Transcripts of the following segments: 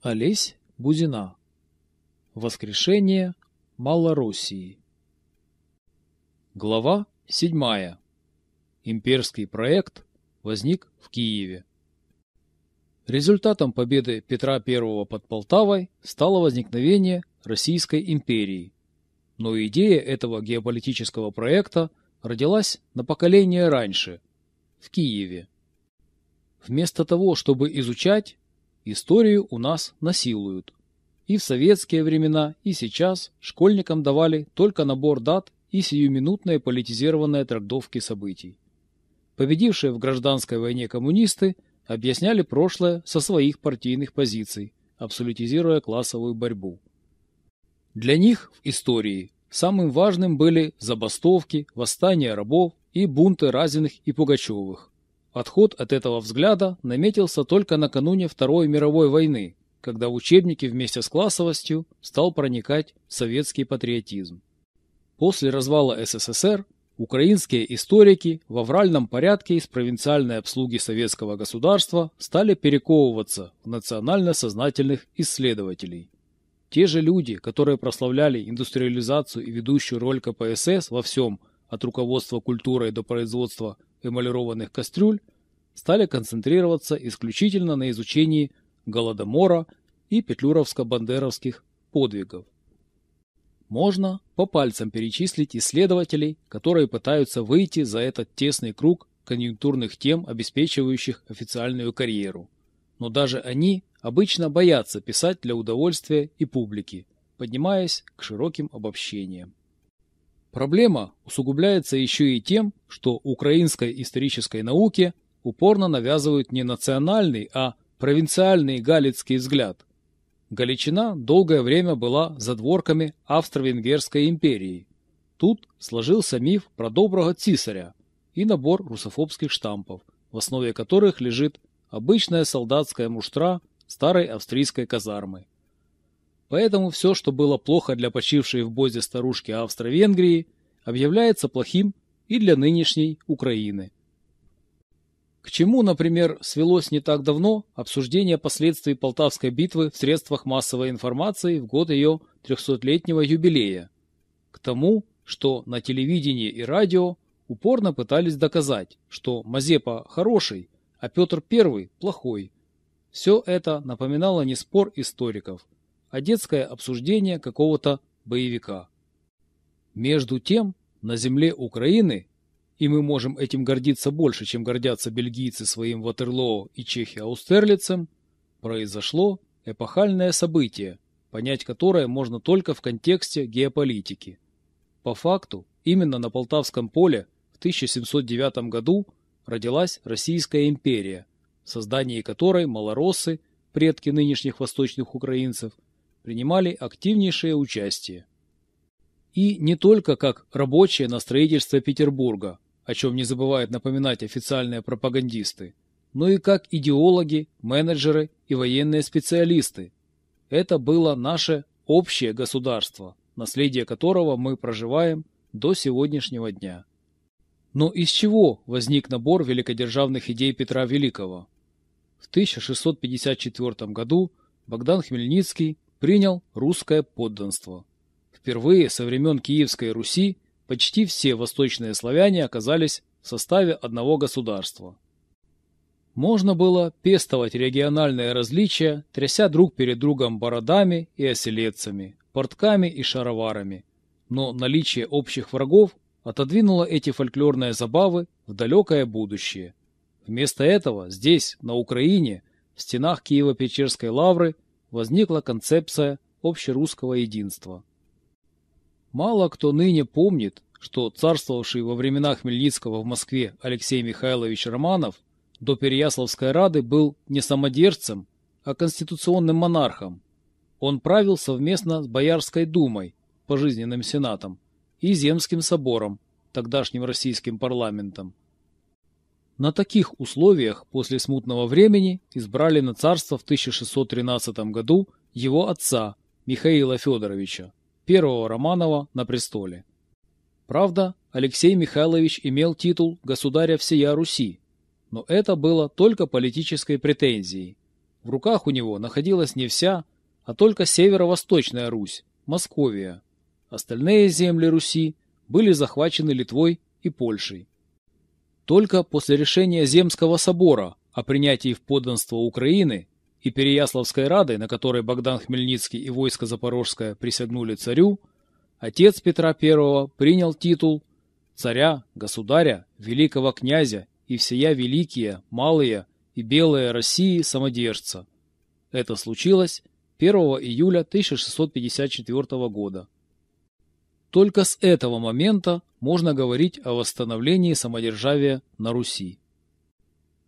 Олесь Бузина. Воскрешение Малороссии. Глава 7. Имперский проект возник в Киеве. Результатом победы Петра I под Полтавой стало возникновение Российской империи. Но идея этого геополитического проекта родилась на поколение раньше, в Киеве. Вместо того, чтобы изучать, историю у нас насилуют. И в советские времена, и сейчас школьникам давали только набор дат и сиюминутные политизированные трактовки событий. Победившие в гражданской войне коммунисты объясняли прошлое со своих партийных позиций, абсолютизируя классовую борьбу. Для них в истории самым важным были забастовки, восстания рабов и бунты Разиных и Пугачевых. Отход от этого взгляда наметился только накануне Второй мировой войны, когда в учебники вместе с классовостью стал проникать советский патриотизм. После развала СССР украинские историки в авральном порядке из провинциальной обслуги советского государства стали перековываться в национально сознательных исследователей. Те же люди, которые прославляли индустриализацию и ведущую роль КПСС во всем, от руководства культурой до производства эмалированных кастрюль, стали концентрироваться исключительно на изучении Голодомора и петлюровско-бандеровских подвигов. Можно по пальцам перечислить исследователей, которые пытаются выйти за этот тесный круг конъюнктурных тем, обеспечивающих официальную карьеру. Но даже они обычно боятся писать для удовольствия и публики, поднимаясь к широким обобщениям. Проблема усугубляется еще и тем, что украинской исторической науке упорно навязывают не национальный, а провинциальный галицкий взгляд. Галичина долгое время была задворками Австро-Венгерской империи. Тут сложился миф про доброго цисаря и набор русофобских штампов, в основе которых лежит обычная солдатская муштра старой австрийской казармы. Поэтому все, что было плохо для почившей в Бозе старушки Австро-Венгрии, объявляется плохим и для нынешней Украины. К чему, например, свелось не так давно обсуждение последствий Полтавской битвы в средствах массовой информации в год ее 300-летнего юбилея? К тому, что на телевидении и радио упорно пытались доказать, что Мазепа хороший, а Петр I плохой. Все это напоминало не спор историков – а детское обсуждение какого-то боевика. Между тем, на земле Украины, и мы можем этим гордиться больше, чем гордятся бельгийцы своим Ватерлоо и чехи Аустерлицем, произошло эпохальное событие, понять которое можно только в контексте геополитики. По факту, именно на Полтавском поле в 1709 году родилась Российская империя, в создании которой малороссы, предки нынешних восточных украинцев, принимали активнейшее участие. И не только как рабочие на строительство Петербурга, о чем не забывают напоминать официальные пропагандисты, но и как идеологи, менеджеры и военные специалисты. Это было наше общее государство, наследие которого мы проживаем до сегодняшнего дня. Но из чего возник набор великодержавных идей Петра Великого? В 1654 году Богдан Хмельницкий принял русское подданство. Впервые со времен Киевской Руси почти все восточные славяне оказались в составе одного государства. Можно было пестовать региональные различия, тряся друг перед другом бородами и оселедцами, портками и шароварами. Но наличие общих врагов отодвинуло эти фольклорные забавы в далекое будущее. Вместо этого здесь, на Украине, в стенах Киево-Печерской лавры – возникла концепция общерусского единства. Мало кто ныне помнит, что царствовавший во времена Хмельницкого в Москве Алексей Михайлович Романов до Переяславской Рады был не самодержцем, а конституционным монархом. Он правил совместно с Боярской думой, пожизненным сенатом, и Земским собором, тогдашним российским парламентом. На таких условиях после смутного времени избрали на царство в 1613 году его отца Михаила Федоровича, первого Романова на престоле. Правда, Алексей Михайлович имел титул государя всея Руси, но это было только политической претензией. в руках у него находилась не вся, а только северо-восточная Русь, Московия. Остальные земли Руси были захвачены Литвой и Польшей. Только после решения Земского собора о принятии в подданство Украины и Переяславской Рады, на которой Богдан Хмельницкий и войско Запорожское присягнули царю, отец Петра I принял титул царя, государя, великого князя и всея великие, малые и белые России самодержца. Это случилось 1 июля 1654 года. Только с этого момента можно говорить о восстановлении самодержавия на Руси.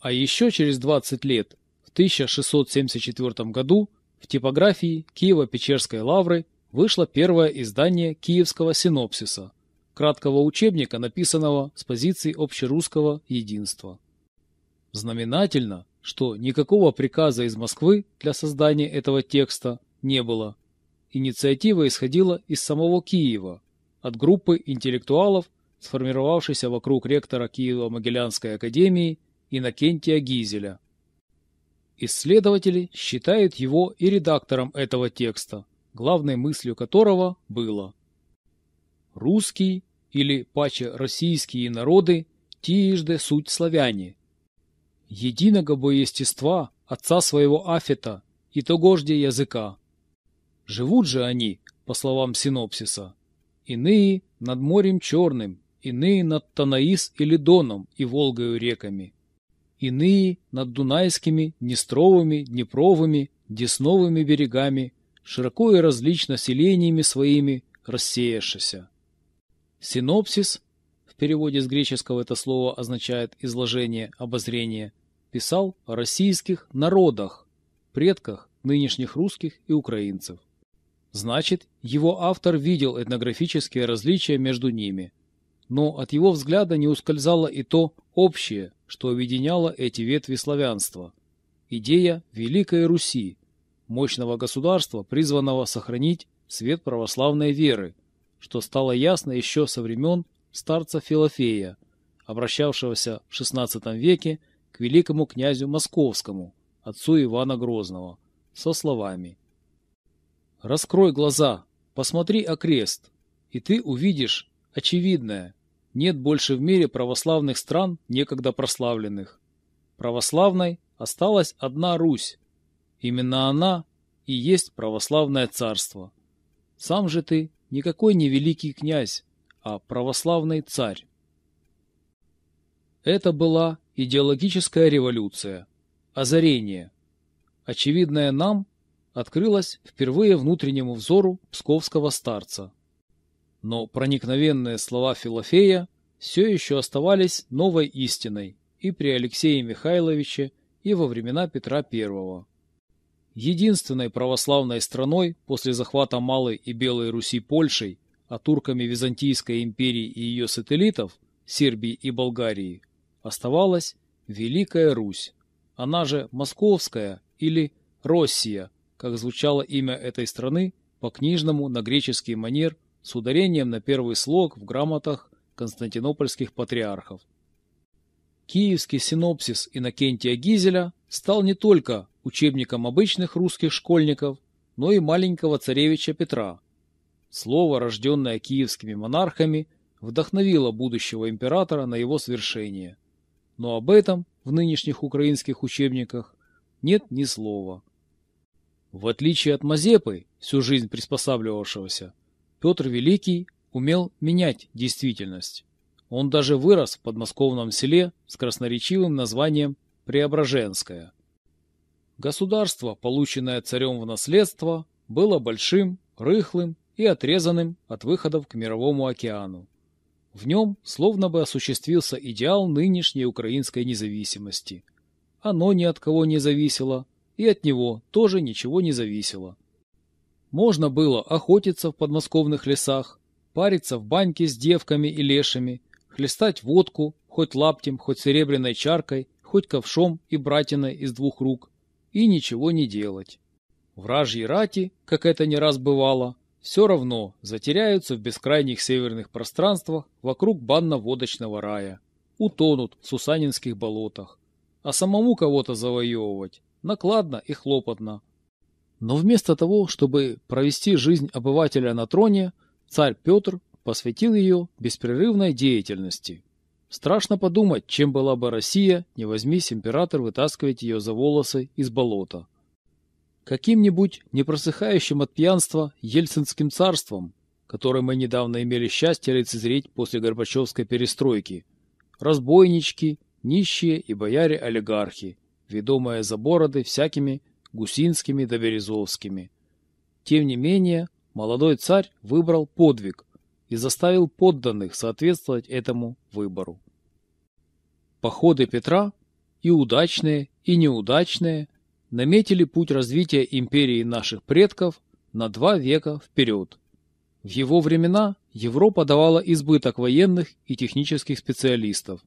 А еще через 20 лет, в 1674 году, в типографии Киево-Печерской лавры вышло первое издание Киевского синопсиса, краткого учебника, написанного с позиции общерусского единства. Знаменательно, что никакого приказа из Москвы для создания этого текста не было. Инициатива исходила из самого Киева, от группы интеллектуалов, сформировавшейся вокруг ректора Киево-Могилянской академии Иннокентия Гизеля. Исследователи считают его и редактором этого текста, главной мыслью которого было «Русский или паче российские народы тижде суть славяне, единого боестества отца своего Афета и тогожде языка. Живут же они, по словам синопсиса, иные над морем Черным, иные над Танаис или Доном и Волгою реками, иные над Дунайскими, Днестровыми, Днепровыми, Десновыми берегами, широко и различно селениями своими рассеявшися. Синопсис, в переводе с греческого это слово означает изложение, обозрение, писал о российских народах, предках нынешних русских и украинцев. Значит, его автор видел этнографические различия между ними. Но от его взгляда не ускользало и то общее, что объединяло эти ветви славянства. Идея Великой Руси, мощного государства, призванного сохранить свет православной веры, что стало ясно еще со времен старца Филофея, обращавшегося в XVI веке к великому князю Московскому, отцу Ивана Грозного, со словами Раскрой глаза, посмотри окрест, и ты увидишь очевидное. Нет больше в мире православных стран, некогда прославленных. Православной осталась одна Русь. Именно она и есть православное царство. Сам же ты никакой не великий князь, а православный царь. Это была идеологическая революция, озарение, очевидное нам открылась впервые внутреннему взору псковского старца. Но проникновенные слова Филофея все еще оставались новой истиной и при Алексее Михайловиче, и во времена Петра I. Единственной православной страной после захвата Малой и Белой Руси Польшей, а турками Византийской империи и ее сателлитов, Сербии и Болгарии, оставалась Великая Русь, она же Московская или Россия, как звучало имя этой страны по-книжному на греческий манер с ударением на первый слог в грамотах константинопольских патриархов. Киевский синопсис Иннокентия Гизеля стал не только учебником обычных русских школьников, но и маленького царевича Петра. Слово, рожденное киевскими монархами, вдохновило будущего императора на его свершение. Но об этом в нынешних украинских учебниках нет ни слова. В отличие от Мазепы, всю жизнь приспосабливавшегося, Петр Великий умел менять действительность. Он даже вырос в подмосковном селе с красноречивым названием Преображенское. Государство, полученное царем в наследство, было большим, рыхлым и отрезанным от выходов к Мировому океану. В нем словно бы осуществился идеал нынешней украинской независимости. Оно ни от кого не зависело, и от него тоже ничего не зависело. Можно было охотиться в подмосковных лесах, париться в баньке с девками и лешами, хлестать водку, хоть лаптем, хоть серебряной чаркой, хоть ковшом и братиной из двух рук, и ничего не делать. Вражьи рати, как это не раз бывало, все равно затеряются в бескрайних северных пространствах вокруг банно-водочного рая, утонут в сусанинских болотах. А самому кого-то завоевывать накладно и хлопотно. Но вместо того, чтобы провести жизнь обывателя на троне, царь Петр посвятил ее беспрерывной деятельности. Страшно подумать, чем была бы Россия, не возьмись император вытаскивать ее за волосы из болота. Каким-нибудь непросыхающим от пьянства Ельцинским царством, которое мы недавно имели счастье лицезреть после Горбачевской перестройки. Разбойнички, нищие и бояре-олигархи, ведомые за бороды всякими гусинскими да березовскими. Тем не менее, молодой царь выбрал подвиг и заставил подданных соответствовать этому выбору. Походы Петра, и удачные, и неудачные, наметили путь развития империи наших предков на два века вперед. В его времена Европа давала избыток военных и технических специалистов.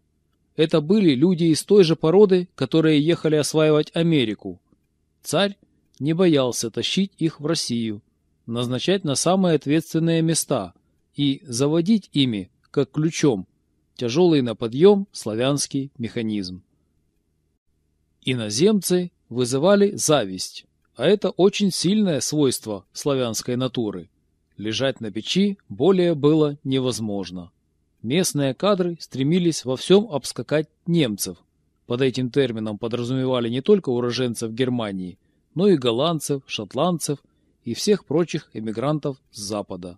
Это были люди из той же породы, которые ехали осваивать Америку. Царь не боялся тащить их в Россию, назначать на самые ответственные места и заводить ими, как ключом, тяжелый на подъем славянский механизм. Иноземцы вызывали зависть, а это очень сильное свойство славянской натуры. Лежать на печи более было невозможно. Местные кадры стремились во всем обскакать немцев. Под этим термином подразумевали не только уроженцев Германии, но и голландцев, шотландцев и всех прочих эмигрантов с Запада.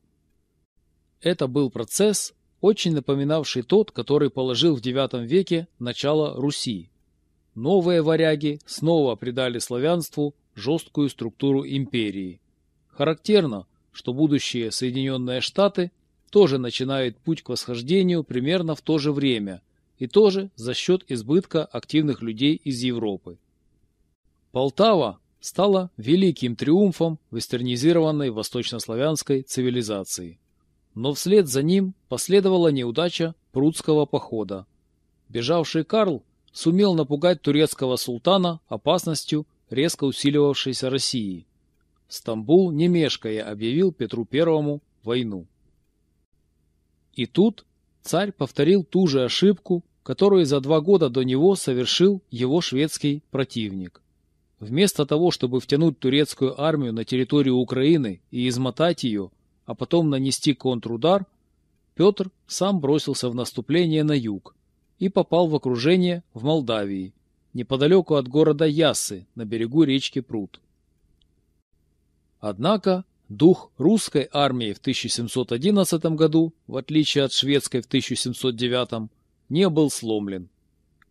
Это был процесс, очень напоминавший тот, который положил в IX веке начало Руси. Новые варяги снова придали славянству жесткую структуру империи. Характерно, что будущие Соединенные Штаты тоже начинают путь к восхождению примерно в то же время и тоже за счет избытка активных людей из Европы. Полтава стала великим триумфом вестернизированной восточнославянской цивилизации. Но вслед за ним последовала неудача прудского похода. Бежавший Карл сумел напугать турецкого султана опасностью резко усиливавшейся России. Стамбул, не мешкая, объявил Петру I войну. И тут царь повторил ту же ошибку, которую за два года до него совершил его шведский противник. Вместо того, чтобы втянуть турецкую армию на территорию Украины и измотать ее, а потом нанести контрудар, Петр сам бросился в наступление на юг и попал в окружение в Молдавии, неподалеку от города Яссы на берегу речки Прут. Однако дух русской армии в 1711 году, в отличие от шведской в 1709, не был сломлен.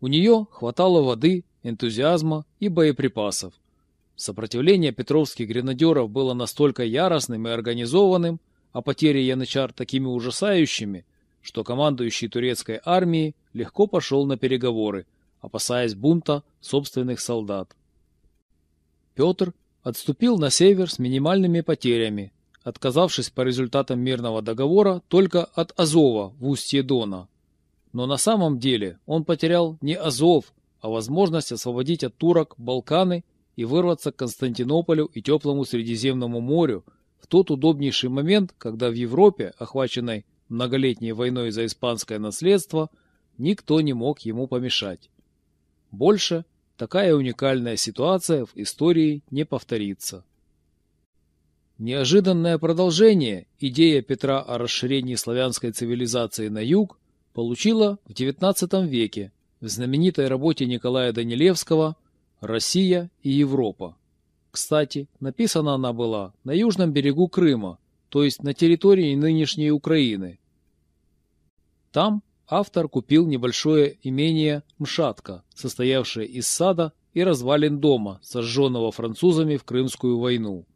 У нее хватало воды, энтузиазма и боеприпасов. Сопротивление петровских гренадеров было настолько яростным и организованным, а потери янычар такими ужасающими, что командующий турецкой армией легко пошел на переговоры, опасаясь бунта собственных солдат. Петр отступил на север с минимальными потерями, отказавшись по результатам мирного договора только от Азова в устье Дона. Но на самом деле он потерял не Азов, а возможность освободить от турок Балканы и вырваться к Константинополю и теплому Средиземному морю в тот удобнейший момент, когда в Европе, охваченной многолетней войной за испанское наследство, никто не мог ему помешать. Больше такая уникальная ситуация в истории не повторится. Неожиданное продолжение идея Петра о расширении славянской цивилизации на юг получила в XIX веке в знаменитой работе Николая Данилевского «Россия и Европа». Кстати, написана она была на южном берегу Крыма, то есть на территории нынешней Украины. Там автор купил небольшое имение Мшатка, состоявшее из сада и развалин дома, сожженного французами в Крымскую войну.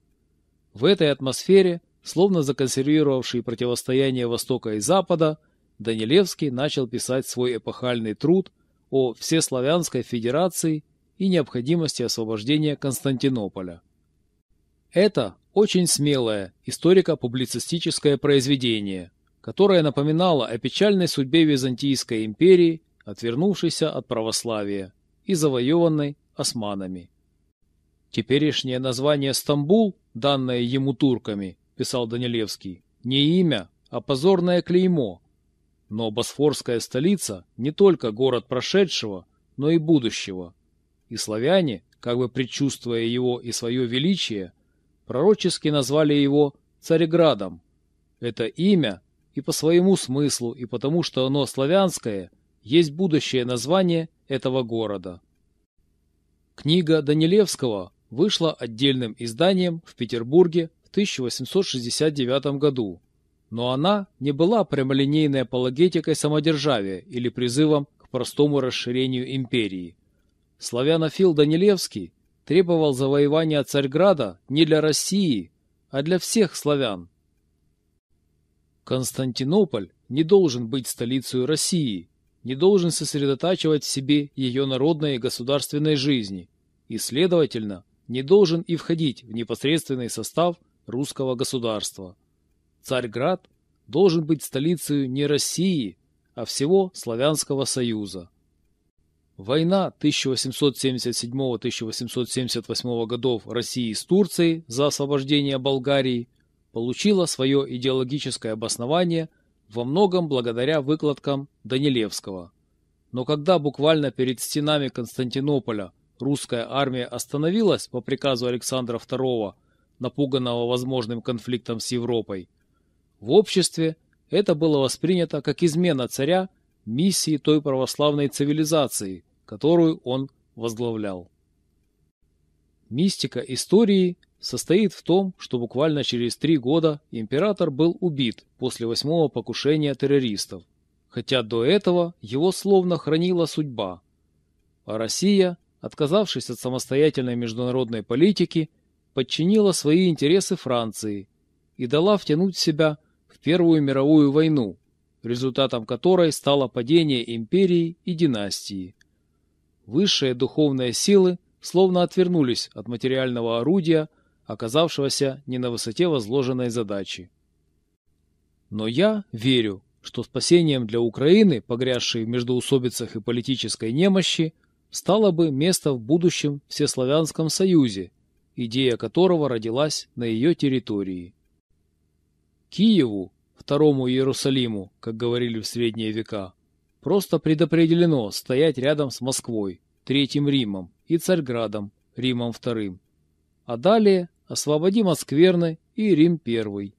В этой атмосфере, словно законсервировавший противостояние Востока и Запада, Данилевский начал писать свой эпохальный труд о Всеславянской Федерации и необходимости освобождения Константинополя. Это очень смелое историко-публицистическое произведение – которая напоминала о печальной судьбе Византийской империи, отвернувшейся от православия и завоеванной османами. Теперешнее название Стамбул, данное ему турками, писал Данилевский, не имя, а позорное клеймо. Но Босфорская столица не только город прошедшего, но и будущего. И славяне, как бы предчувствуя его и свое величие, пророчески назвали его Цареградом. Это имя и по своему смыслу, и потому что оно славянское, есть будущее название этого города. Книга Данилевского вышла отдельным изданием в Петербурге в 1869 году, но она не была прямолинейной апологетикой самодержавия или призывом к простому расширению империи. Славянофил Данилевский требовал завоевания Царьграда не для России, а для всех славян. Константинополь не должен быть столицей России, не должен сосредотачивать в себе ее народной и государственной жизни и, следовательно, не должен и входить в непосредственный состав русского государства. Царьград должен быть столицей не России, а всего Славянского Союза. Война 1877-1878 годов России с Турцией за освобождение Болгарии получила свое идеологическое обоснование во многом благодаря выкладкам Данилевского. Но когда буквально перед стенами Константинополя русская армия остановилась по приказу Александра II, напуганного возможным конфликтом с Европой, в обществе это было воспринято как измена царя миссии той православной цивилизации, которую он возглавлял. Мистика истории состоит в том, что буквально через три года император был убит после восьмого покушения террористов, хотя до этого его словно хранила судьба. А Россия отказавшись от самостоятельной международной политики, подчинила свои интересы Франции и дала втянуть себя в Первую мировую войну, результатом которой стало падение империи и династии. Высшие духовные силы словно отвернулись от материального орудия, оказавшегося не на высоте возложенной задачи. Но я верю, что спасением для Украины, погрязшей в междоусобицах и политической немощи, стало бы место в будущем Всеславянском Союзе, идея которого родилась на ее территории. Киеву, второму Иерусалиму, как говорили в средние века, просто предопределено стоять рядом с Москвой, Третьим Римом и Царьградом, Римом II, а далее освободим от скверны и Рим I.